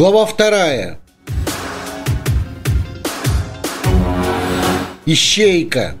Глава вторая. Ищейка.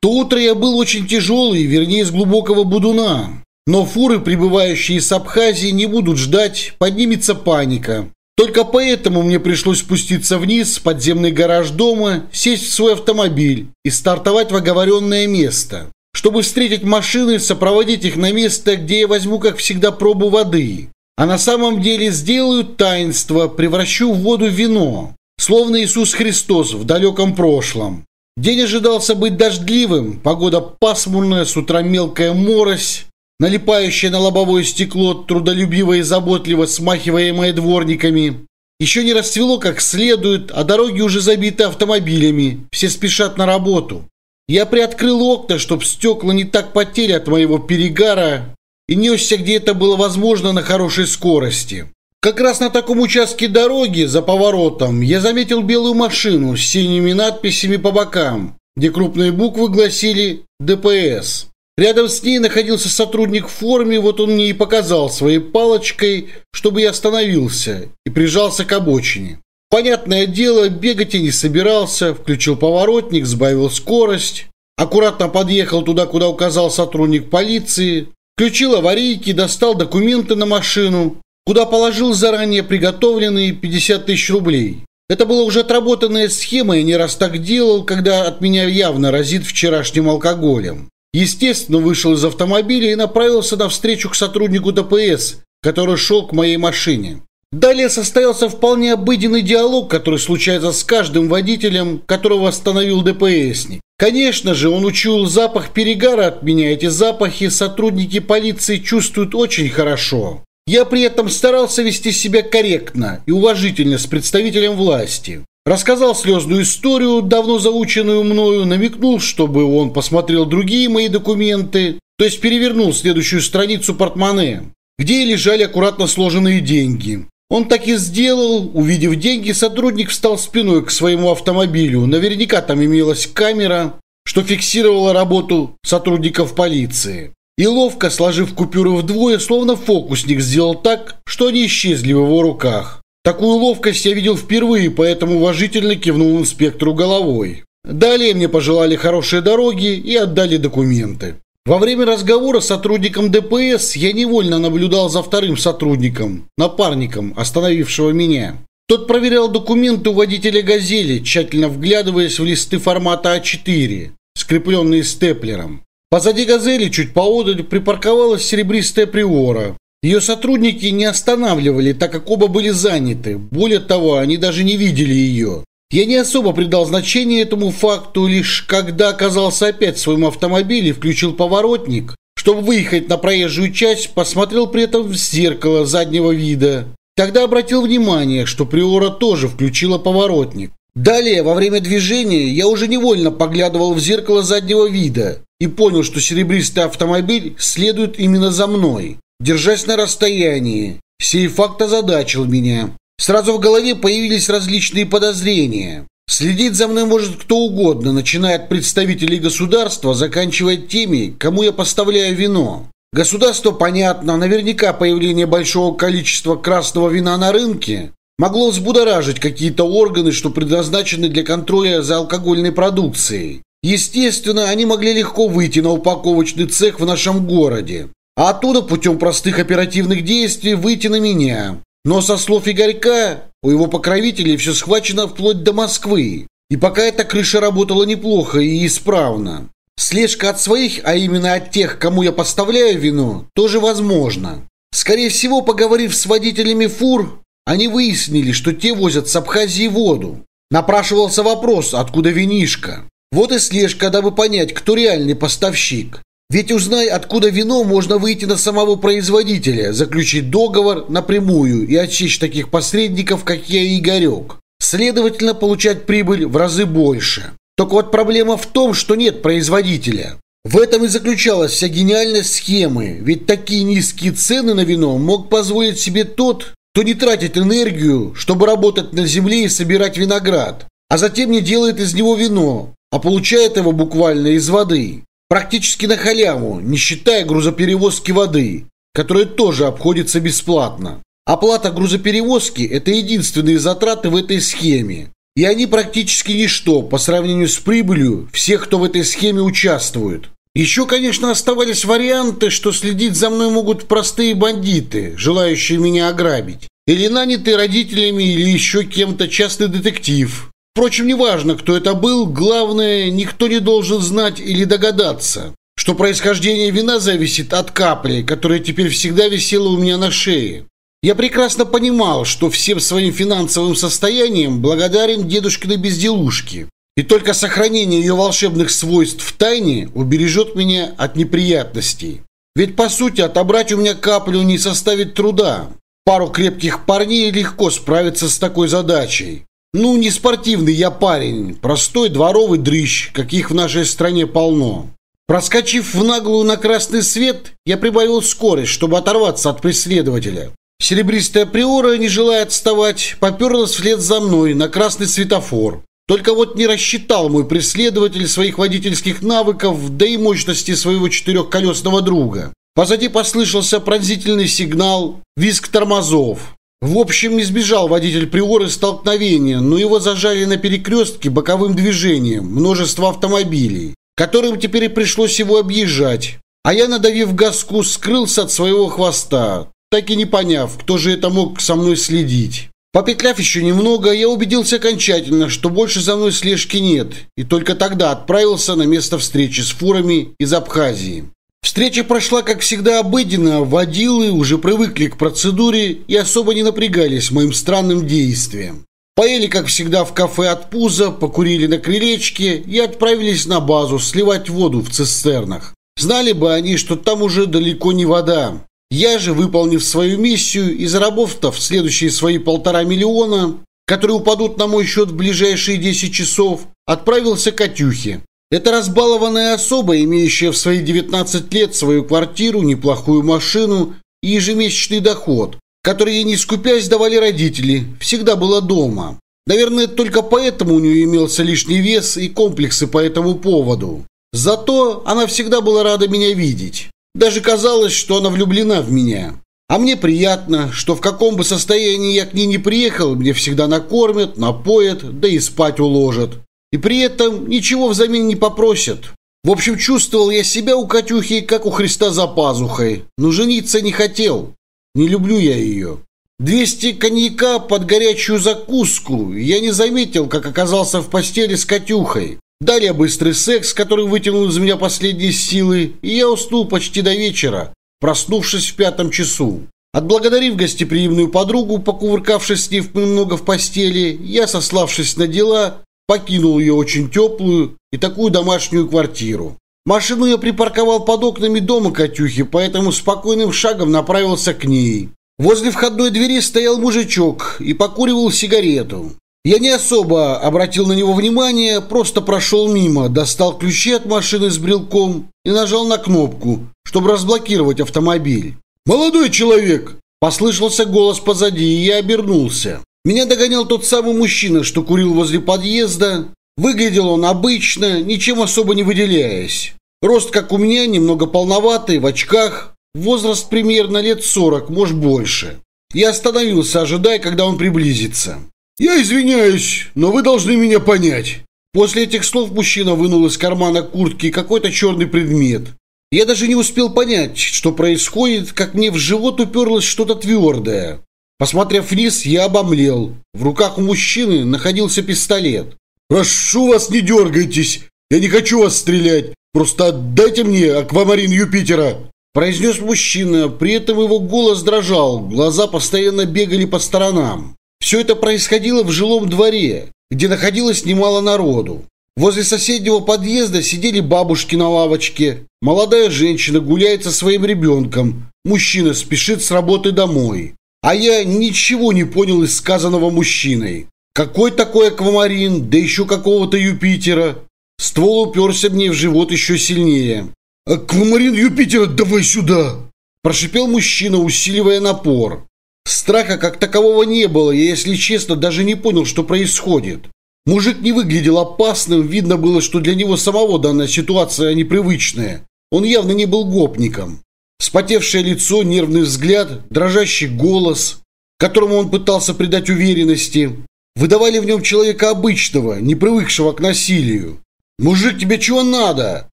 То утро я был очень тяжелый, вернее, из глубокого будуна. Но фуры, прибывающие с Абхазии, не будут ждать, поднимется паника. Только поэтому мне пришлось спуститься вниз в подземный гараж дома, сесть в свой автомобиль и стартовать в оговоренное место, чтобы встретить машины, и сопроводить их на место, где я возьму, как всегда, пробу воды. А на самом деле сделаю таинство, превращу в воду вино, словно Иисус Христос в далеком прошлом. День ожидался быть дождливым, погода пасмурная, с утра мелкая морось, налипающее на лобовое стекло, трудолюбиво и заботливо смахиваемое дворниками. Еще не расцвело как следует, а дороги уже забиты автомобилями, все спешат на работу. Я приоткрыл окна, чтоб стекла не так потели от моего перегара, и несся, где это было возможно, на хорошей скорости. Как раз на таком участке дороги, за поворотом, я заметил белую машину с синими надписями по бокам, где крупные буквы гласили «ДПС». Рядом с ней находился сотрудник в форме, вот он мне и показал своей палочкой, чтобы я остановился и прижался к обочине. Понятное дело, бегать я не собирался, включил поворотник, сбавил скорость, аккуратно подъехал туда, куда указал сотрудник полиции, включил аварийки, достал документы на машину, куда положил заранее приготовленные 50 тысяч рублей. Это была уже отработанная схема, я не раз так делал, когда от меня явно разит вчерашним алкоголем. Естественно, вышел из автомобиля и направился навстречу к сотруднику ДПС, который шел к моей машине. Далее состоялся вполне обыденный диалог, который случается с каждым водителем, которого остановил ДПСник. Конечно же, он учуял запах перегара от меня. Эти запахи сотрудники полиции чувствуют очень хорошо. Я при этом старался вести себя корректно и уважительно с представителем власти. Рассказал слезную историю, давно заученную мною, намекнул, чтобы он посмотрел другие мои документы, то есть перевернул следующую страницу портмоне, где лежали аккуратно сложенные деньги. Он так и сделал. Увидев деньги, сотрудник встал спиной к своему автомобилю. Наверняка там имелась камера, что фиксировала работу сотрудников полиции. И ловко сложив купюры вдвое, словно фокусник сделал так, что они исчезли в его руках. Такую ловкость я видел впервые, поэтому уважительно кивнул инспектору головой. Далее мне пожелали хорошие дороги и отдали документы. Во время разговора с сотрудником ДПС я невольно наблюдал за вторым сотрудником, напарником, остановившего меня. Тот проверял документы у водителя «Газели», тщательно вглядываясь в листы формата А4, скрепленные степлером. Позади «Газели» чуть поодаль припарковалась серебристая приора. Ее сотрудники не останавливали, так как оба были заняты. Более того, они даже не видели ее. Я не особо придал значения этому факту, лишь когда оказался опять в своем автомобиле и включил поворотник, чтобы выехать на проезжую часть, посмотрел при этом в зеркало заднего вида. Тогда обратил внимание, что Приора тоже включила поворотник. Далее, во время движения, я уже невольно поглядывал в зеркало заднего вида и понял, что серебристый автомобиль следует именно за мной держась на расстоянии. Сей факт озадачил меня. Сразу в голове появились различные подозрения. Следить за мной может кто угодно, начиная от представителей государства, заканчивая теми, кому я поставляю вино. Государство, понятно, наверняка появление большого количества красного вина на рынке могло взбудоражить какие-то органы, что предназначены для контроля за алкогольной продукцией. Естественно, они могли легко выйти на упаковочный цех в нашем городе, Оттуда путем простых оперативных действий выйти на меня. Но со слов Игорька, у его покровителей все схвачено вплоть до Москвы. И пока эта крыша работала неплохо и исправно. Слежка от своих, а именно от тех, кому я поставляю вину, тоже возможна. Скорее всего, поговорив с водителями фур, они выяснили, что те возят с Абхазии воду. Напрашивался вопрос, откуда винишка. Вот и слежка, дабы понять, кто реальный поставщик. Ведь узнай, откуда вино, можно выйти на самого производителя, заключить договор напрямую и отсечь таких посредников, как я и Игорек. Следовательно, получать прибыль в разы больше. Только вот проблема в том, что нет производителя. В этом и заключалась вся гениальность схемы, ведь такие низкие цены на вино мог позволить себе тот, кто не тратит энергию, чтобы работать на земле и собирать виноград, а затем не делает из него вино, а получает его буквально из воды практически на халяву, не считая грузоперевозки воды, которая тоже обходится бесплатно. Оплата грузоперевозки – это единственные затраты в этой схеме, и они практически ничто по сравнению с прибылью всех, кто в этой схеме участвует. Еще, конечно, оставались варианты, что следить за мной могут простые бандиты, желающие меня ограбить, или нанятый родителями или еще кем-то частный детектив, Впрочем, неважно, кто это был, главное, никто не должен знать или догадаться, что происхождение вина зависит от капли, которая теперь всегда висела у меня на шее. Я прекрасно понимал, что всем своим финансовым состоянием благодарен дедушкиной безделушке, и только сохранение ее волшебных свойств в тайне убережет меня от неприятностей. Ведь, по сути, отобрать у меня каплю не составит труда. Пару крепких парней легко справиться с такой задачей. Ну, не спортивный я парень, простой дворовый дрыщ, каких в нашей стране полно. Проскочив в наглую на красный свет, я прибавил скорость, чтобы оторваться от преследователя. Серебристая приора, не желая отставать, поперлась вслед за мной на красный светофор. Только вот не рассчитал мой преследователь своих водительских навыков, да и мощности своего четырехколесного друга. Позади послышался пронзительный сигнал «Визг тормозов». В общем, избежал водитель Приоры столкновения, но его зажали на перекрестке боковым движением множество автомобилей, которым теперь и пришлось его объезжать. А я, надавив газку, скрылся от своего хвоста, так и не поняв, кто же это мог со мной следить. Попетляв еще немного, я убедился окончательно, что больше за мной слежки нет, и только тогда отправился на место встречи с фурами из Абхазии. Встреча прошла, как всегда, обыденно. Водилы уже привыкли к процедуре и особо не напрягались моим странным действием. Поели, как всегда, в кафе от пуза, покурили на крылечке и отправились на базу сливать воду в цистернах. Знали бы они, что там уже далеко не вода. Я же, выполнив свою миссию и заработав следующие свои полтора миллиона, которые упадут на мой счет в ближайшие 10 часов, отправился к Катюхе. Это разбалованная особа, имеющая в свои 19 лет свою квартиру, неплохую машину и ежемесячный доход, который ей не скупясь давали родители, всегда была дома. Наверное, только поэтому у нее имелся лишний вес и комплексы по этому поводу. Зато она всегда была рада меня видеть. Даже казалось, что она влюблена в меня. А мне приятно, что в каком бы состоянии я к ней не приехал, мне всегда накормят, напоят, да и спать уложат и при этом ничего взамен не попросят. В общем, чувствовал я себя у Катюхи, как у Христа за пазухой, но жениться не хотел. Не люблю я ее. 200 коньяка под горячую закуску. Я не заметил, как оказался в постели с Катюхой. Далее быстрый секс, который вытянул из меня последние силы, и я уснул почти до вечера, проснувшись в пятом часу. Отблагодарив гостеприимную подругу, покувыркавшись с ней немного в постели, я, сославшись на дела, покинул ее очень теплую и такую домашнюю квартиру. Машину я припарковал под окнами дома Катюхи, поэтому спокойным шагом направился к ней. Возле входной двери стоял мужичок и покуривал сигарету. Я не особо обратил на него внимание, просто прошел мимо, достал ключи от машины с брелком и нажал на кнопку, чтобы разблокировать автомобиль. «Молодой человек!» – послышался голос позади, и я обернулся. Меня догонял тот самый мужчина, что курил возле подъезда. Выглядел он обычно, ничем особо не выделяясь. Рост, как у меня, немного полноватый, в очках. Возраст примерно лет 40, может больше. Я остановился, ожидая, когда он приблизится. «Я извиняюсь, но вы должны меня понять». После этих слов мужчина вынул из кармана куртки какой-то черный предмет. Я даже не успел понять, что происходит, как мне в живот уперлось что-то твердое. Посмотрев вниз, я обомлел. В руках у мужчины находился пистолет. «Прошу вас, не дергайтесь! Я не хочу вас стрелять! Просто отдайте мне аквамарин Юпитера!» Произнес мужчина, при этом его голос дрожал, глаза постоянно бегали по сторонам. Все это происходило в жилом дворе, где находилось немало народу. Возле соседнего подъезда сидели бабушки на лавочке. Молодая женщина гуляет со своим ребенком. Мужчина спешит с работы домой. А я ничего не понял из сказанного мужчиной. Какой такой аквамарин, да еще какого-то Юпитера? Ствол уперся мне в живот еще сильнее. «Аквамарин Юпитера, давай сюда!» Прошипел мужчина, усиливая напор. Страха как такового не было, я, если честно, даже не понял, что происходит. Мужик не выглядел опасным, видно было, что для него самого данная ситуация непривычная. Он явно не был гопником. Спотевшее лицо, нервный взгляд, дрожащий голос, которому он пытался придать уверенности, выдавали в нем человека обычного, не привыкшего к насилию. «Мужик, тебе чего надо?»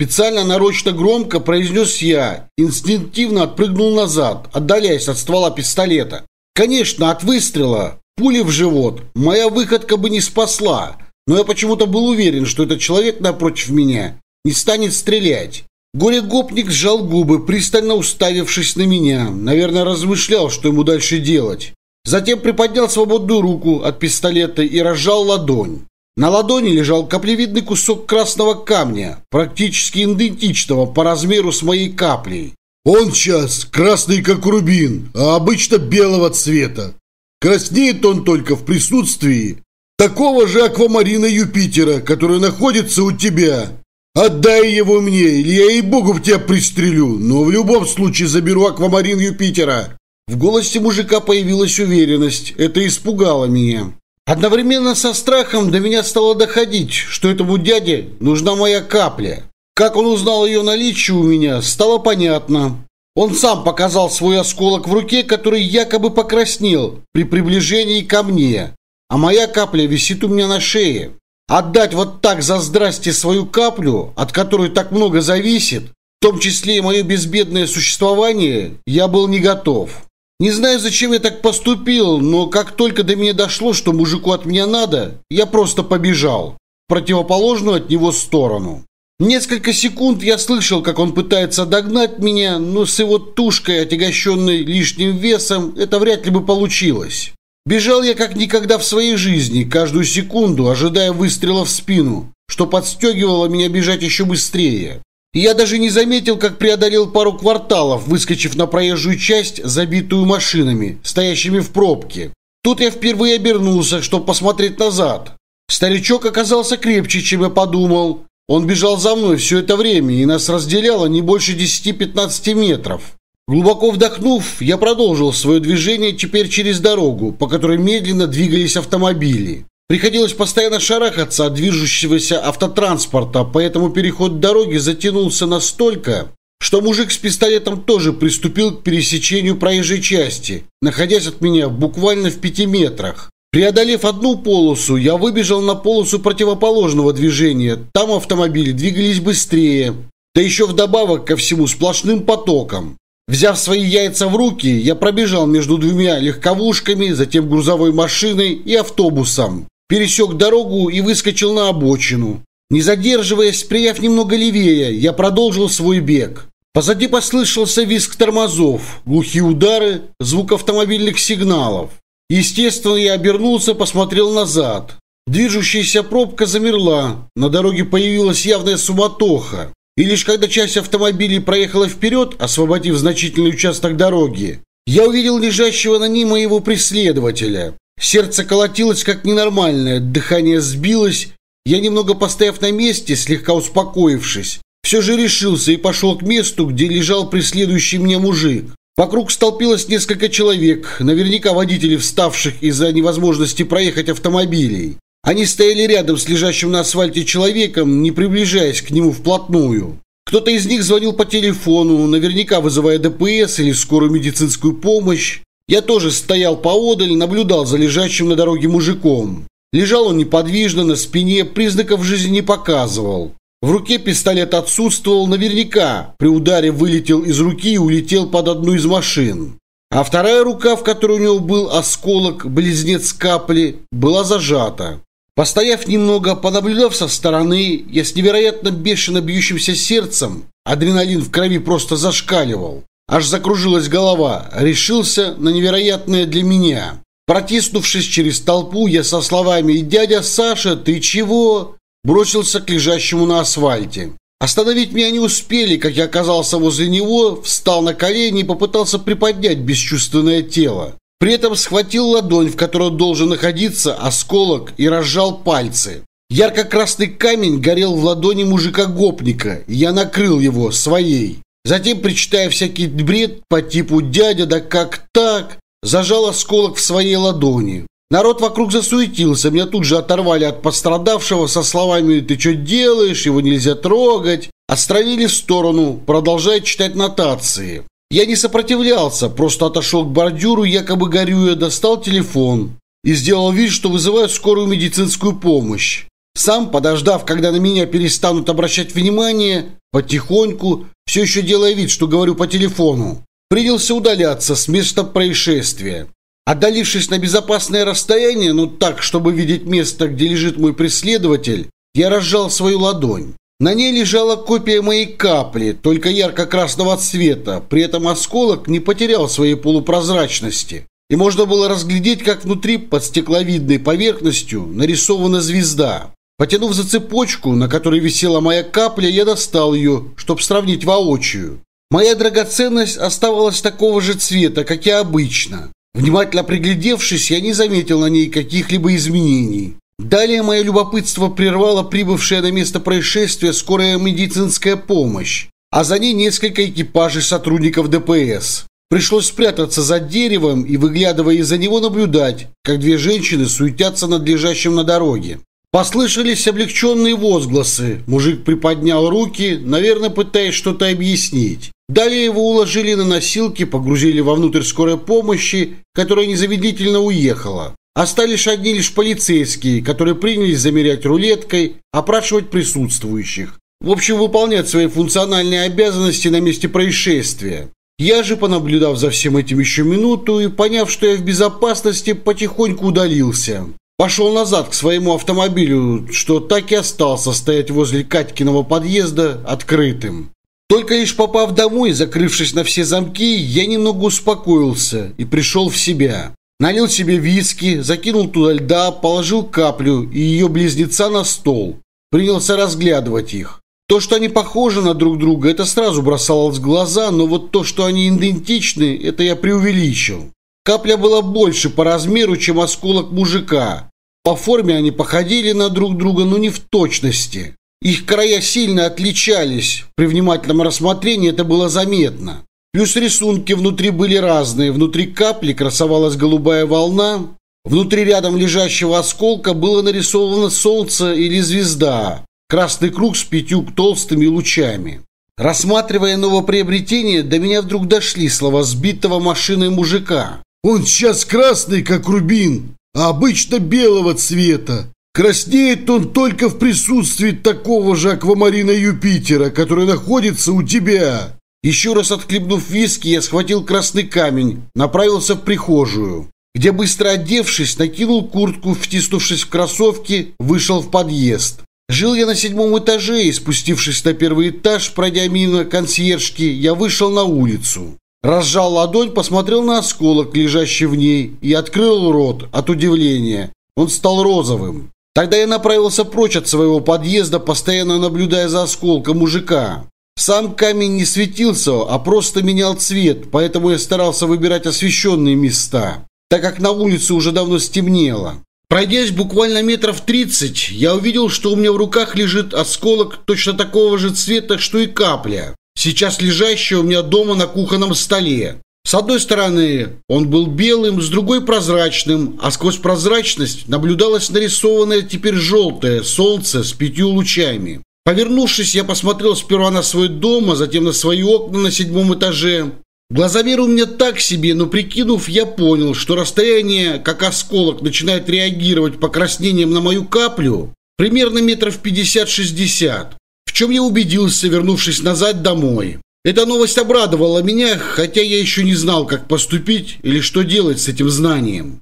Специально нарочно громко произнес я, инстинктивно отпрыгнул назад, отдаляясь от ствола пистолета. Конечно, от выстрела, пули в живот, моя выходка бы не спасла, но я почему-то был уверен, что этот человек напротив меня не станет стрелять. Горе-гопник сжал губы, пристально уставившись на меня. Наверное, размышлял, что ему дальше делать. Затем приподнял свободную руку от пистолета и разжал ладонь. На ладони лежал каплевидный кусок красного камня, практически идентичного по размеру с моей каплей. Он сейчас красный, как рубин, а обычно белого цвета. Краснеет он только в присутствии такого же аквамарина Юпитера, который находится у тебя. Отдай его мне, или я и богу в тебя пристрелю, но в любом случае заберу аквамарин Юпитера». В голосе мужика появилась уверенность, это испугало меня. Одновременно со страхом до меня стало доходить, что этому дяде нужна моя капля. Как он узнал ее наличие у меня, стало понятно. Он сам показал свой осколок в руке, который якобы покраснел при приближении ко мне, а моя капля висит у меня на шее. Отдать вот так за здрасте свою каплю, от которой так много зависит, в том числе и мое безбедное существование, я был не готов. Не знаю, зачем я так поступил, но как только до меня дошло, что мужику от меня надо, я просто побежал в противоположную от него сторону. Несколько секунд я слышал, как он пытается догнать меня, но с его тушкой, отягощенной лишним весом, это вряд ли бы получилось. Бежал я как никогда в своей жизни, каждую секунду ожидая выстрела в спину, что подстегивало меня бежать еще быстрее. Я даже не заметил, как преодолел пару кварталов, выскочив на проезжую часть, забитую машинами, стоящими в пробке. Тут я впервые обернулся, чтобы посмотреть назад. Старичок оказался крепче, чем я подумал. Он бежал за мной все это время, и нас разделяло не больше 10-15 метров. Глубоко вдохнув, я продолжил свое движение теперь через дорогу, по которой медленно двигались автомобили. Приходилось постоянно шарахаться от движущегося автотранспорта, поэтому переход дороги затянулся настолько, что мужик с пистолетом тоже приступил к пересечению проезжей части, находясь от меня буквально в пяти метрах. Преодолев одну полосу, я выбежал на полосу противоположного движения. Там автомобили двигались быстрее, да еще вдобавок ко всему сплошным потоком. Взяв свои яйца в руки, я пробежал между двумя легковушками, затем грузовой машиной и автобусом. Пересек дорогу и выскочил на обочину. Не задерживаясь, прияв немного левее, я продолжил свой бег. Позади послышался визг тормозов, глухие удары, звук автомобильных сигналов. Естественно, я обернулся, посмотрел назад. Движущаяся пробка замерла, на дороге появилась явная суматоха. И лишь когда часть автомобилей проехала вперед, освободив значительный участок дороги, я увидел лежащего на ней моего преследователя. Сердце колотилось как ненормальное, дыхание сбилось. Я, немного постояв на месте, слегка успокоившись, все же решился и пошел к месту, где лежал преследующий меня мужик. Вокруг столпилось несколько человек, наверняка водители вставших из-за невозможности проехать автомобилей. Они стояли рядом с лежащим на асфальте человеком, не приближаясь к нему вплотную. Кто-то из них звонил по телефону, наверняка вызывая ДПС или скорую медицинскую помощь. Я тоже стоял поодаль, наблюдал за лежащим на дороге мужиком. Лежал он неподвижно на спине, признаков жизни не показывал. В руке пистолет отсутствовал наверняка, при ударе вылетел из руки и улетел под одну из машин. А вторая рука, в которой у него был осколок, близнец капли, была зажата. Постояв немного, понаблюдав со стороны, я с невероятно бешено бьющимся сердцем, адреналин в крови просто зашкаливал. Аж закружилась голова, решился на невероятное для меня. Протиснувшись через толпу, я со словами «Дядя Саша, ты чего?» бросился к лежащему на асфальте. Остановить меня не успели, как я оказался возле него, встал на колени и попытался приподнять бесчувственное тело. При этом схватил ладонь, в которой должен находиться осколок, и разжал пальцы. Ярко-красный камень горел в ладони мужика-гопника, и я накрыл его своей. Затем, причитая всякий бред по типу «дядя, да как так?», зажал осколок в своей ладони. Народ вокруг засуетился, меня тут же оторвали от пострадавшего со словами «ты что делаешь?», «его нельзя трогать». Отстранили в сторону, продолжая читать нотации. Я не сопротивлялся, просто отошел к бордюру, якобы горюя, достал телефон и сделал вид, что вызываю скорую медицинскую помощь. Сам, подождав, когда на меня перестанут обращать внимание, потихоньку, все еще делая вид, что говорю по телефону, принялся удаляться с места происшествия. Отдалившись на безопасное расстояние, но так, чтобы видеть место, где лежит мой преследователь, я разжал свою ладонь. На ней лежала копия моей капли, только ярко-красного цвета. При этом осколок не потерял своей полупрозрачности. И можно было разглядеть, как внутри под стекловидной поверхностью нарисована звезда. Потянув за цепочку, на которой висела моя капля, я достал ее, чтобы сравнить воочию. Моя драгоценность оставалась такого же цвета, как и обычно. Внимательно приглядевшись, я не заметил на ней каких-либо изменений. Далее мое любопытство прервало прибывшая на место происшествия скорая медицинская помощь, а за ней несколько экипажей сотрудников ДПС. Пришлось спрятаться за деревом и, выглядывая из-за него, наблюдать, как две женщины суетятся над лежащим на дороге. Послышались облегченные возгласы. Мужик приподнял руки, наверное, пытаясь что-то объяснить. Далее его уложили на носилки, погрузили вовнутрь скорой помощи, которая незаведительно уехала. Остались одни лишь полицейские, которые принялись замерять рулеткой, опрашивать присутствующих. В общем, выполнять свои функциональные обязанности на месте происшествия. Я же, понаблюдав за всем этим еще минуту и поняв, что я в безопасности, потихоньку удалился. Пошел назад к своему автомобилю, что так и остался стоять возле Катькиного подъезда открытым. Только лишь попав домой, закрывшись на все замки, я немного успокоился и пришел в себя налил себе виски, закинул туда льда, положил каплю и ее близнеца на стол. Принялся разглядывать их. То, что они похожи на друг друга, это сразу бросалось в глаза, но вот то, что они идентичны, это я преувеличил. Капля была больше по размеру, чем осколок мужика. По форме они походили на друг друга, но не в точности. Их края сильно отличались. При внимательном рассмотрении это было заметно. Плюс рисунки внутри были разные. Внутри капли красовалась голубая волна. Внутри рядом лежащего осколка было нарисовано солнце или звезда. Красный круг с пятью толстыми лучами. Рассматривая новоприобретение, до меня вдруг дошли слова сбитого машиной мужика. «Он сейчас красный, как рубин, а обычно белого цвета. Краснеет он только в присутствии такого же аквамарина Юпитера, который находится у тебя». Еще раз отклебнув виски, я схватил красный камень, направился в прихожую, где, быстро одевшись, накинул куртку, втиснувшись в кроссовки, вышел в подъезд. Жил я на седьмом этаже, и спустившись на первый этаж, пройдя мимо консьержки, я вышел на улицу. Разжал ладонь, посмотрел на осколок, лежащий в ней, и открыл рот от удивления. Он стал розовым. Тогда я направился прочь от своего подъезда, постоянно наблюдая за осколком мужика. Сам камень не светился, а просто менял цвет, поэтому я старался выбирать освещенные места, так как на улице уже давно стемнело. Пройдясь буквально метров 30, я увидел, что у меня в руках лежит осколок точно такого же цвета, что и капля, сейчас лежащая у меня дома на кухонном столе. С одной стороны он был белым, с другой прозрачным, а сквозь прозрачность наблюдалось нарисованное теперь желтое солнце с пятью лучами. Повернувшись, я посмотрел сперва на свой дом, а затем на свои окна на седьмом этаже. Глазомер у меня так себе, но прикинув, я понял, что расстояние, как осколок, начинает реагировать покраснением на мою каплю примерно метров 50-60, в чем я убедился, вернувшись назад домой. Эта новость обрадовала меня, хотя я еще не знал, как поступить или что делать с этим знанием.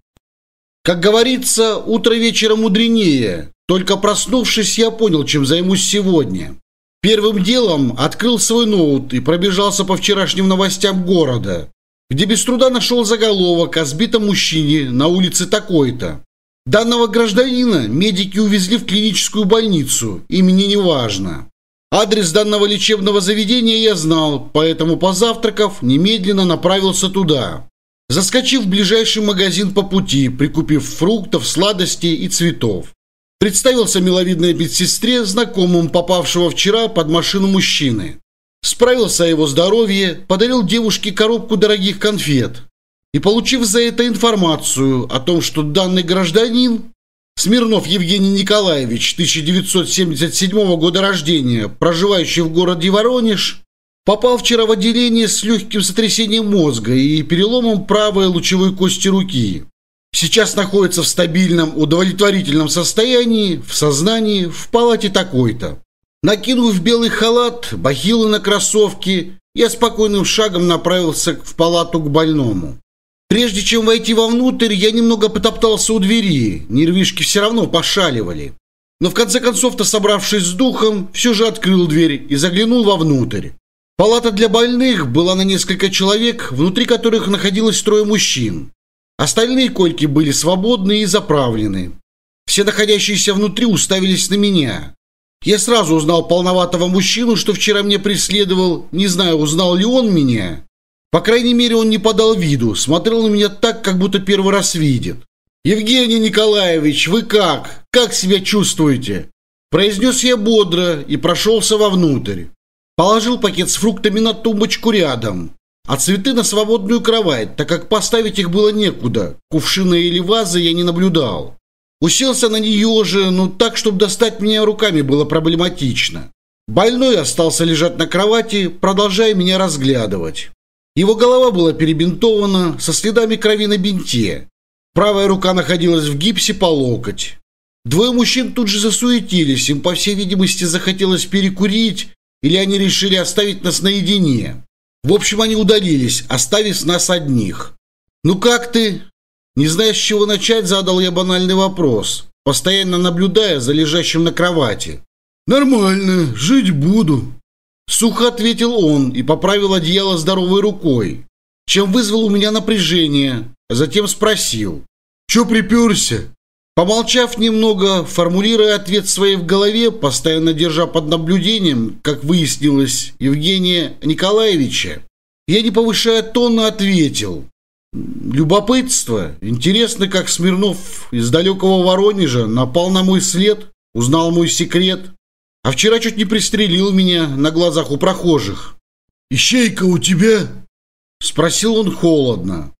Как говорится, утро вечера мудренее, только проснувшись, я понял, чем займусь сегодня. Первым делом открыл свой ноут и пробежался по вчерашним новостям города, где без труда нашел заголовок о сбитом мужчине на улице такой-то. Данного гражданина медики увезли в клиническую больницу, имени не важно. Адрес данного лечебного заведения я знал, поэтому, позавтракав, немедленно направился туда. Заскочив в ближайший магазин по пути, прикупив фруктов, сладостей и цветов. Представился миловидной медсестре, знакомым попавшего вчера под машину мужчины. Справился о его здоровье, подарил девушке коробку дорогих конфет. И получив за это информацию о том, что данный гражданин Смирнов Евгений Николаевич, 1977 года рождения, проживающий в городе Воронеж, попал вчера в отделение с легким сотрясением мозга и переломом правой лучевой кости руки сейчас находится в стабильном, удовлетворительном состоянии, в сознании, в палате такой-то. Накинув белый халат, бахилы на кроссовки, я спокойным шагом направился в палату к больному. Прежде чем войти вовнутрь, я немного потоптался у двери, нервишки все равно пошаливали. Но в конце концов-то, собравшись с духом, все же открыл дверь и заглянул вовнутрь. Палата для больных была на несколько человек, внутри которых находилось трое мужчин. Остальные койки были свободны и заправлены. Все находящиеся внутри уставились на меня. Я сразу узнал полноватого мужчину, что вчера мне преследовал. Не знаю, узнал ли он меня. По крайней мере, он не подал виду, смотрел на меня так, как будто первый раз видит. «Евгений Николаевич, вы как? Как себя чувствуете?» Произнес я бодро и прошелся вовнутрь. Положил пакет с фруктами на тумбочку рядом. А цветы на свободную кровать, так как поставить их было некуда. Кувшина или вазы я не наблюдал. Уселся на нее же, ну так, чтобы достать меня руками было проблематично. Больной остался лежать на кровати, продолжая меня разглядывать. Его голова была перебинтована, со следами крови на бинте. Правая рука находилась в гипсе по локоть. Двое мужчин тут же засуетились, им, по всей видимости, захотелось перекурить, или они решили оставить нас наедине. В общем, они удалились, оставив нас одних. «Ну как ты?» «Не зная, с чего начать, задал я банальный вопрос, постоянно наблюдая за лежащим на кровати». «Нормально, жить буду», — сухо ответил он и поправил одеяло здоровой рукой, чем вызвал у меня напряжение, а затем спросил. «Чё приперся? Помолчав немного, формулируя ответ своей в голове, постоянно держа под наблюдением, как выяснилось, Евгения Николаевича, я, не повышая тона, ответил. Любопытство. Интересно, как Смирнов из далекого Воронежа напал на мой след, узнал мой секрет. А вчера чуть не пристрелил меня на глазах у прохожих. «Ищейка у тебя?» Спросил он холодно.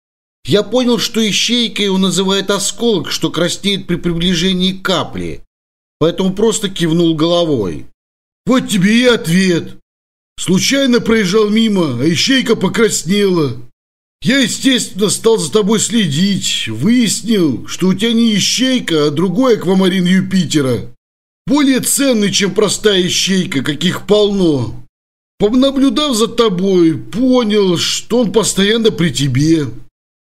Я понял, что ищейкой он называет осколок, что краснеет при приближении капли. Поэтому просто кивнул головой. Вот тебе и ответ. Случайно проезжал мимо, а ищейка покраснела. Я, естественно, стал за тобой следить. Выяснил, что у тебя не ищейка, а другой аквамарин Юпитера. Более ценный, чем простая ищейка, каких полно. Понаблюдав за тобой, понял, что он постоянно при тебе.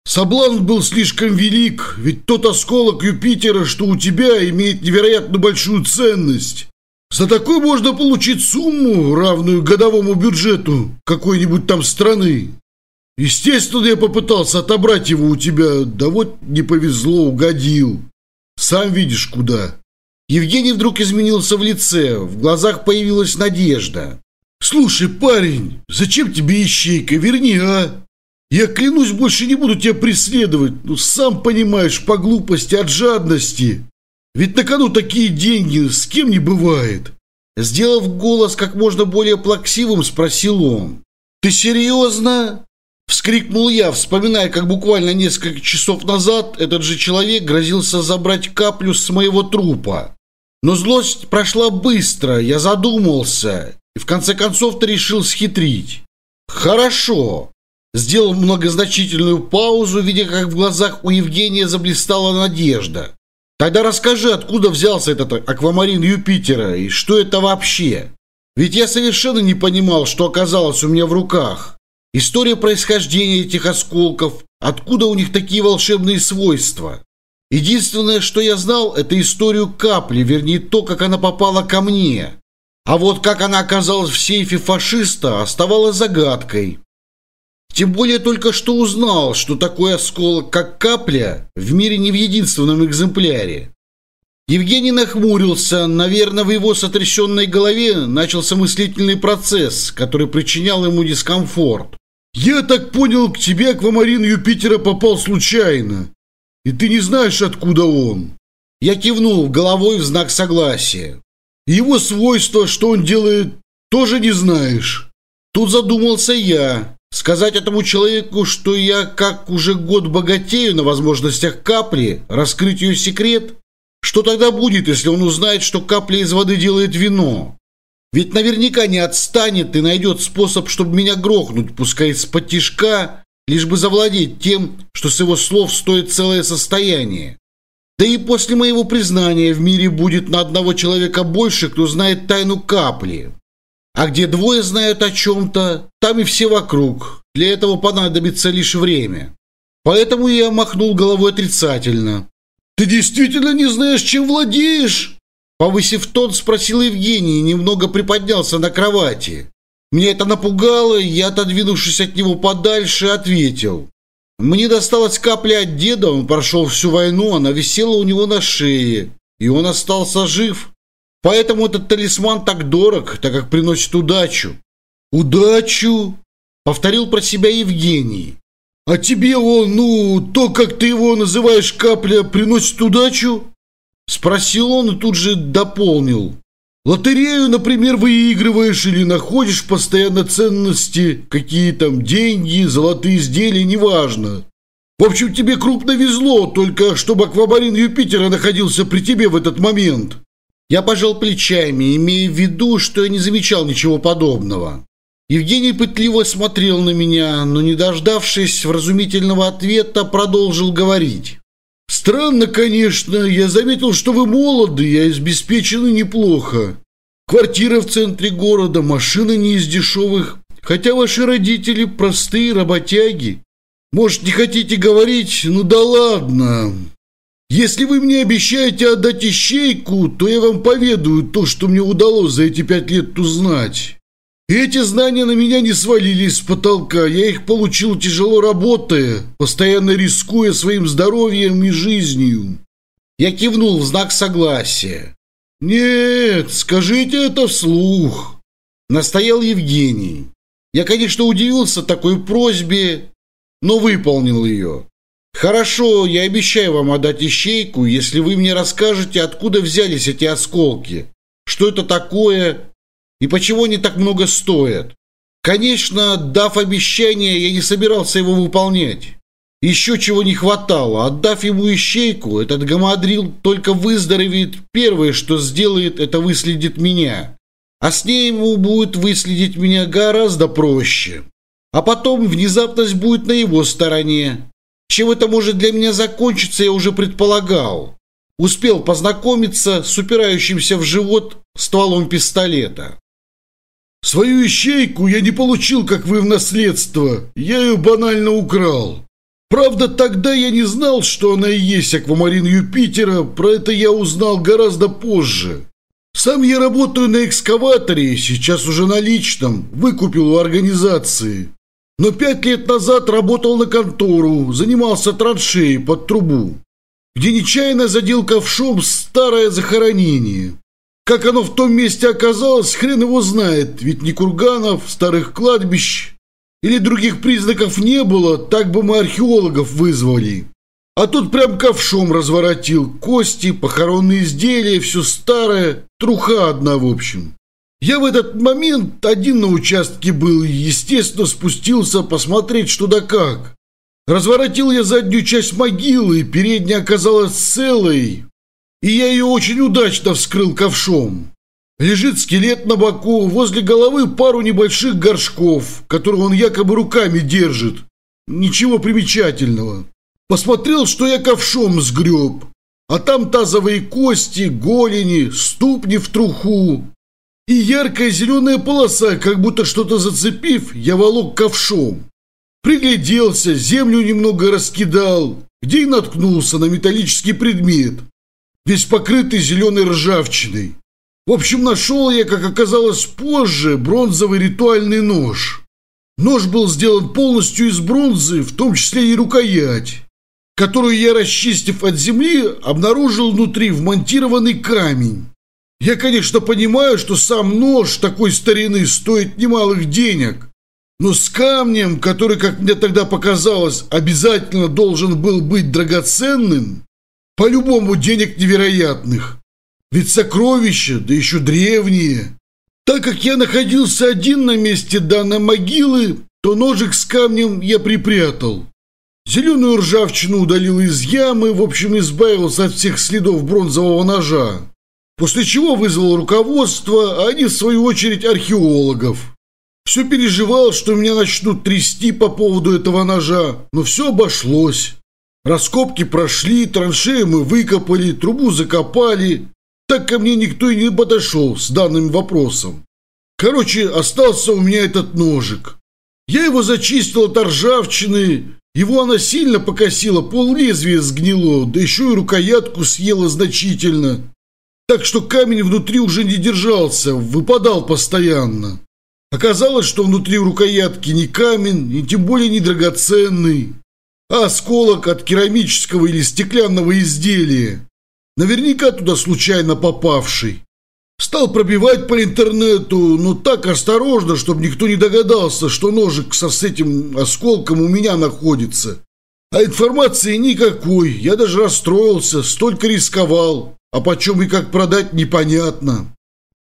Соблазн был слишком велик, ведь тот осколок Юпитера, что у тебя, имеет невероятно большую ценность. За такой можно получить сумму, равную годовому бюджету какой-нибудь там страны. Естественно, я попытался отобрать его у тебя, да вот не повезло, угодил. Сам видишь, куда. Евгений вдруг изменился в лице, в глазах появилась надежда. «Слушай, парень, зачем тебе ищейка? Верни, а? Я клянусь, больше не буду тебя преследовать. Ну, сам понимаешь, по глупости, от жадности. Ведь на кону такие деньги с кем не бывает. Сделав голос как можно более плаксивым, спросил он. Ты серьезно? Вскрикнул я, вспоминая, как буквально несколько часов назад этот же человек грозился забрать каплю с моего трупа. Но злость прошла быстро, я задумался и в конце концов-то решил схитрить. «Хорошо», сделал многозначительную паузу, видя, как в глазах у Евгения заблистала надежда. Тогда расскажи, откуда взялся этот аквамарин Юпитера и что это вообще? Ведь я совершенно не понимал, что оказалось у меня в руках. История происхождения этих осколков, откуда у них такие волшебные свойства. Единственное, что я знал, это историю капли, вернее то, как она попала ко мне. А вот как она оказалась в сейфе фашиста, оставалась загадкой. Тем более только что узнал, что такой осколок, как капля, в мире не в единственном экземпляре. Евгений нахмурился, наверное, в его сотрясенной голове начался мыслительный процесс, который причинял ему дискомфорт. «Я так понял, к тебе аквамарин Юпитера попал случайно, и ты не знаешь, откуда он». Я кивнул головой в знак согласия. «Его свойства, что он делает, тоже не знаешь». Тут задумался я, Сказать этому человеку, что я как уже год богатею на возможностях капли, раскрыть ее секрет? Что тогда будет, если он узнает, что капля из воды делает вино? Ведь наверняка не отстанет и найдет способ, чтобы меня грохнуть, пускай из-под тишка, лишь бы завладеть тем, что с его слов стоит целое состояние. Да и после моего признания в мире будет на одного человека больше, кто знает тайну капли. А где двое знают о чем-то, там и все вокруг. Для этого понадобится лишь время. Поэтому я махнул головой отрицательно. «Ты действительно не знаешь, чем владеешь?» Повысив тон, спросил Евгений и немного приподнялся на кровати. Мне это напугало, я, отодвинувшись от него подальше, ответил. Мне досталась капля от деда, он прошел всю войну, она висела у него на шее, и он остался жив. Поэтому этот талисман так дорог, так как приносит удачу. Удачу, повторил про себя Евгений. А тебе он, ну, то, как ты его называешь, капля, приносит удачу? Спросил он и тут же дополнил. Лотерею, например, выигрываешь или находишь постоянно ценности, какие там деньги, золотые изделия, неважно. В общем, тебе крупно везло, только чтобы аквамарин Юпитера находился при тебе в этот момент. Я пожал плечами, имея в виду, что я не замечал ничего подобного. Евгений пытливо смотрел на меня, но, не дождавшись вразумительного ответа, продолжил говорить. «Странно, конечно. Я заметил, что вы молоды, я обеспечен и неплохо. Квартира в центре города, машина не из дешевых. Хотя ваши родители простые работяги. Может, не хотите говорить? Ну да ладно. Если вы мне обещаете отдать ищейку, то я вам поведаю то, что мне удалось за эти пять лет узнать. Эти знания на меня не свалились с потолка, я их получил тяжело работая, постоянно рискуя своим здоровьем и жизнью. Я кивнул в знак согласия. «Нет, скажите это вслух», — настоял Евгений. Я, конечно, удивился такой просьбе, но выполнил ее. Хорошо, я обещаю вам отдать ищейку, если вы мне расскажете, откуда взялись эти осколки, что это такое и почему они так много стоят. Конечно, дав обещание, я не собирался его выполнять. Еще чего не хватало. Отдав ему ищейку, этот гамадрил только выздоровеет. Первое, что сделает, это выследит меня. А с ней ему будет выследить меня гораздо проще. А потом внезапность будет на его стороне чего там уже для меня закончится, я уже предполагал. Успел познакомиться с упирающимся в живот стволом пистолета. Свою ищейку я не получил, как вы, в наследство. Я ее банально украл. Правда, тогда я не знал, что она и есть аквамарин Юпитера. Про это я узнал гораздо позже. Сам я работаю на экскаваторе, сейчас уже на личном. Выкупил у организации. Но пять лет назад работал на контору, занимался траншеей под трубу, где нечаянно задел ковшом старое захоронение. Как оно в том месте оказалось, хрен его знает, ведь ни курганов, старых кладбищ или других признаков не было, так бы мы археологов вызвали. А тут прям ковшом разворотил кости, похоронные изделия, все старое, труха одна в общем. Я в этот момент один на участке был и, естественно, спустился посмотреть, что да как. Разворотил я заднюю часть могилы, и передняя оказалась целой, и я ее очень удачно вскрыл ковшом. Лежит скелет на боку, возле головы пару небольших горшков, которые он якобы руками держит. Ничего примечательного. Посмотрел, что я ковшом сгреб, а там тазовые кости, голени, ступни в труху и яркая зеленая полоса, как будто что-то зацепив, я волок ковшом. Пригляделся, землю немного раскидал, где и наткнулся на металлический предмет, весь покрытый зеленой ржавчиной. В общем, нашел я, как оказалось позже, бронзовый ритуальный нож. Нож был сделан полностью из бронзы, в том числе и рукоять, которую я, расчистив от земли, обнаружил внутри вмонтированный камень. Я, конечно, понимаю, что сам нож такой старины стоит немалых денег, но с камнем, который, как мне тогда показалось, обязательно должен был быть драгоценным, по-любому денег невероятных. Ведь сокровища, да еще древние. Так как я находился один на месте данной могилы, то ножик с камнем я припрятал. Зеленую ржавчину удалил из ямы, в общем, избавился от всех следов бронзового ножа после чего вызвал руководство, а они, в свою очередь, археологов. Все переживал, что меня начнут трясти по поводу этого ножа, но все обошлось. Раскопки прошли, траншеи мы выкопали, трубу закопали. Так ко мне никто и не подошел с данным вопросом. Короче, остался у меня этот ножик. Я его зачистил от ржавчины, его она сильно покосила, пол лезвия сгнило, да еще и рукоятку съела значительно так что камень внутри уже не держался, выпадал постоянно. Оказалось, что внутри рукоятки не камень, и тем более не драгоценный, а осколок от керамического или стеклянного изделия, наверняка туда случайно попавший. Стал пробивать по интернету, но так осторожно, чтобы никто не догадался, что ножик со с этим осколком у меня находится. А информации никакой, я даже расстроился, столько рисковал а почем и как продать непонятно.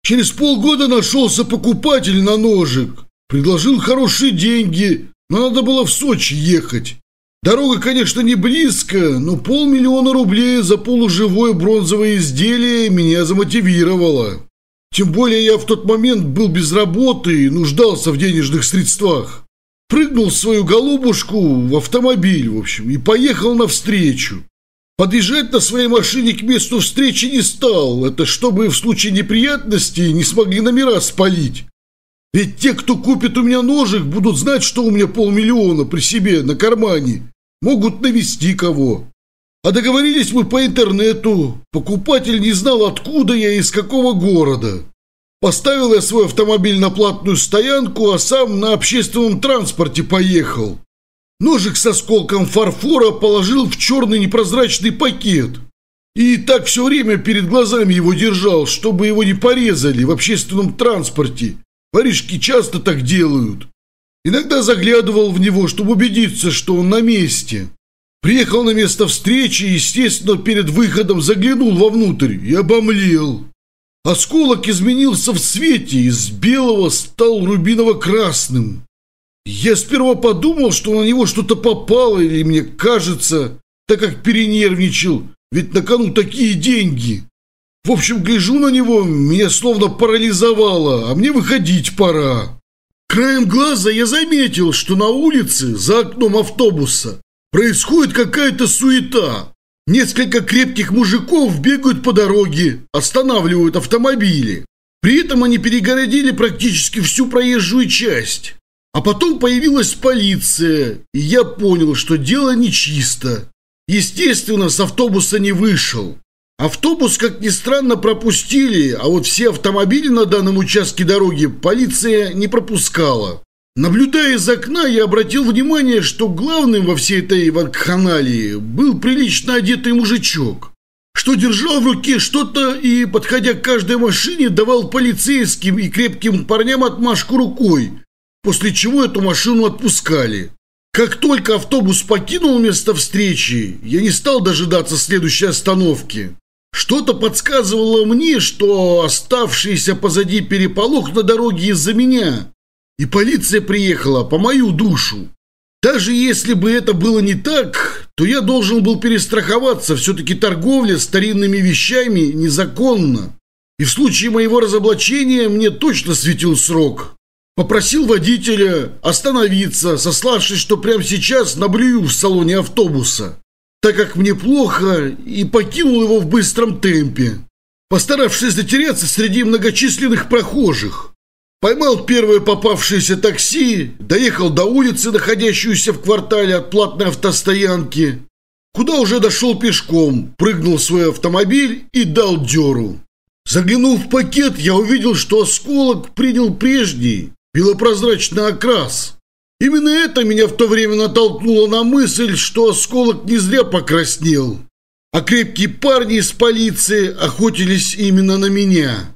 Через полгода нашелся покупатель на ножик. Предложил хорошие деньги, но надо было в Сочи ехать. Дорога, конечно, не близко, но полмиллиона рублей за полуживое бронзовое изделие меня замотивировало. Тем более я в тот момент был без работы и нуждался в денежных средствах. Прыгнул в свою голубушку в автомобиль, в общем, и поехал навстречу. Подъезжать на своей машине к месту встречи не стал. Это чтобы в случае неприятностей не смогли номера спалить. Ведь те, кто купит у меня ножик, будут знать, что у меня полмиллиона при себе на кармане. Могут навести кого. А договорились мы по интернету. Покупатель не знал, откуда я и из какого города. Поставил я свой автомобиль на платную стоянку, а сам на общественном транспорте поехал. Ножик с осколком фарфора положил в черный непрозрачный пакет. И так все время перед глазами его держал, чтобы его не порезали в общественном транспорте. Воришки часто так делают. Иногда заглядывал в него, чтобы убедиться, что он на месте. Приехал на место встречи и, естественно, перед выходом заглянул вовнутрь и обомлел. Осколок изменился в цвете, из белого стал рубиново-красным. Я сперва подумал, что на него что-то попало, или мне кажется, так как перенервничал, ведь на кону такие деньги. В общем, гляжу на него, меня словно парализовало, а мне выходить пора. Краем глаза я заметил, что на улице, за окном автобуса, происходит какая-то суета. Несколько крепких мужиков бегают по дороге, останавливают автомобили. При этом они перегородили практически всю проезжую часть. А потом появилась полиция, и я понял, что дело нечисто. Естественно, с автобуса не вышел. Автобус, как ни странно, пропустили, а вот все автомобили на данном участке дороги полиция не пропускала. Наблюдая из окна, я обратил внимание, что главным во всей этой вакханалии был прилично одетый мужичок, что держал в руке что-то и, подходя к каждой машине, давал полицейским и крепким парням отмашку рукой, после чего эту машину отпускали. Как только автобус покинул место встречи, я не стал дожидаться следующей остановки. Что-то подсказывало мне, что оставшийся позади переполох на дороге из-за меня. И полиция приехала по мою душу. Даже если бы это было не так, то я должен был перестраховаться. Все-таки торговля старинными вещами незаконна. И в случае моего разоблачения мне точно светил срок. Попросил водителя остановиться, сославшись, что прямо сейчас наблюю в салоне автобуса, так как мне плохо, и покинул его в быстром темпе, постаравшись затеряться среди многочисленных прохожих. Поймал первое попавшееся такси, доехал до улицы, находящуюся в квартале от платной автостоянки, куда уже дошел пешком, прыгнул в свой автомобиль и дал дёру. Заглянув в пакет, я увидел, что осколок принял прежний, белопрозрачный окрас. Именно это меня в то время натолкнуло на мысль, что осколок не зря покраснел. А крепкие парни из полиции охотились именно на меня.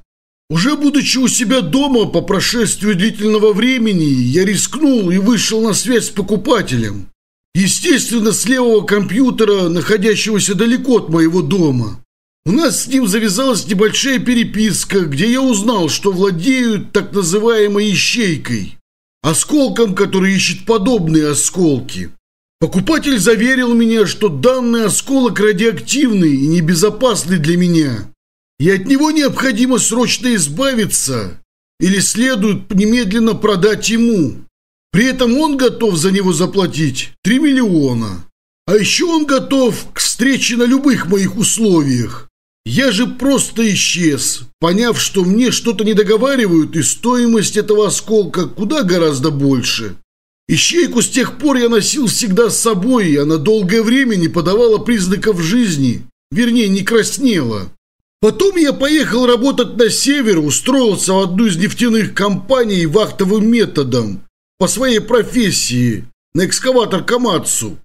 Уже будучи у себя дома по прошествию длительного времени, я рискнул и вышел на связь с покупателем. Естественно, с левого компьютера, находящегося далеко от моего дома. У нас с ним завязалась небольшая переписка, где я узнал, что владеют так называемой ищейкой, осколком, который ищет подобные осколки. Покупатель заверил меня, что данный осколок радиоактивный и небезопасный для меня, и от него необходимо срочно избавиться или следует немедленно продать ему. При этом он готов за него заплатить 3 миллиона. А еще он готов к встрече на любых моих условиях. Я же просто исчез, поняв, что мне что-то не договаривают, и стоимость этого осколка куда гораздо больше. Ищейку с тех пор я носил всегда с собой, и она долгое время не подавала признаков жизни, вернее, не краснела. Потом я поехал работать на север, устроился в одну из нефтяных компаний вахтовым методом, по своей профессии, на экскаватор Камацу.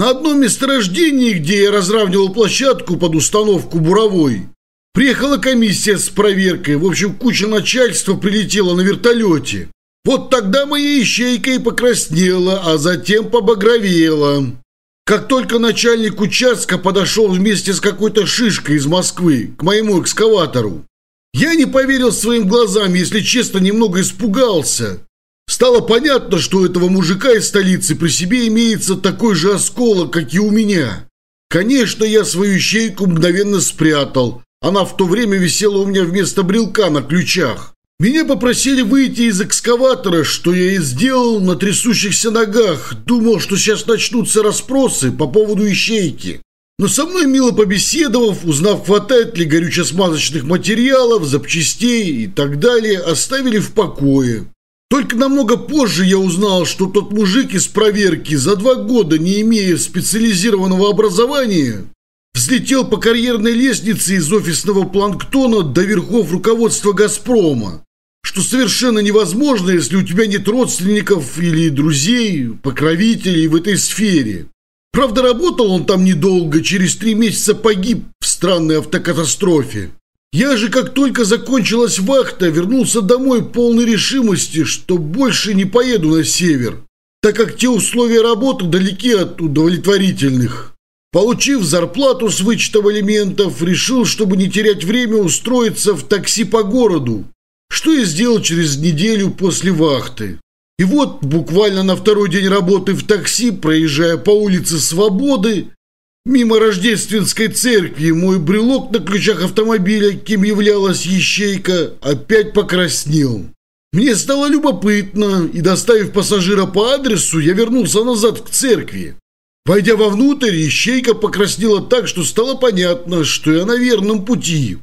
На одном месторождении, где я разравнивал площадку под установку буровой, приехала комиссия с проверкой. В общем, куча начальства прилетела на вертолете. Вот тогда моя ищейка и покраснела, а затем побагровела. Как только начальник участка подошел вместе с какой-то шишкой из Москвы к моему экскаватору, я не поверил своим глазам, если честно, немного испугался. Стало понятно, что у этого мужика из столицы при себе имеется такой же осколок, как и у меня. Конечно, я свою щейку мгновенно спрятал. Она в то время висела у меня вместо брелка на ключах. Меня попросили выйти из экскаватора, что я и сделал на трясущихся ногах. Думал, что сейчас начнутся расспросы по поводу ищейки. Но со мной, мило побеседовав, узнав, хватает ли горюче-смазочных материалов, запчастей и так далее, оставили в покое. Только намного позже я узнал, что тот мужик из проверки за два года, не имея специализированного образования, взлетел по карьерной лестнице из офисного планктона до верхов руководства «Газпрома», что совершенно невозможно, если у тебя нет родственников или друзей, покровителей в этой сфере. Правда, работал он там недолго, через три месяца погиб в странной автокатастрофе. Я же, как только закончилась вахта, вернулся домой полной решимости, что больше не поеду на север, так как те условия работы далеки от удовлетворительных. Получив зарплату с вычетом элементов, решил, чтобы не терять время, устроиться в такси по городу, что я сделал через неделю после вахты. И вот буквально на второй день работы в такси, проезжая по улице Свободы, Мимо рождественской церкви мой брелок на ключах автомобиля, кем являлась ящейка, опять покраснел. Мне стало любопытно, и доставив пассажира по адресу, я вернулся назад к церкви. Войдя вовнутрь, ящейка покраснела так, что стало понятно, что я на верном пути.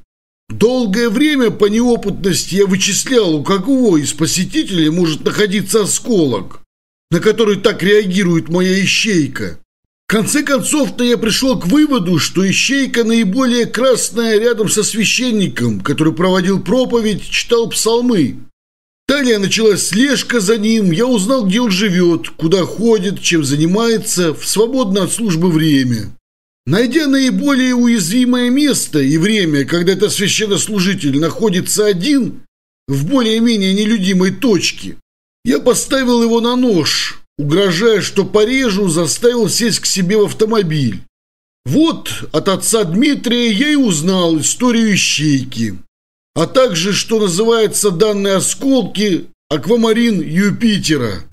Долгое время по неопытности я вычислял, у какого из посетителей может находиться осколок, на который так реагирует моя ящейка конце концов-то я пришел к выводу, что Ищейка наиболее красная рядом со священником, который проводил проповедь, читал псалмы. Далее началась слежка за ним, я узнал, где он живет, куда ходит, чем занимается, в свободное от службы время. Найдя наиболее уязвимое место и время, когда этот священнослужитель находится один, в более-менее нелюдимой точке, я поставил его на нож, угрожая, что порежу, заставил сесть к себе в автомобиль. Вот от отца Дмитрия я и узнал историю ищейки, а также, что называется данные осколки аквамарин Юпитера.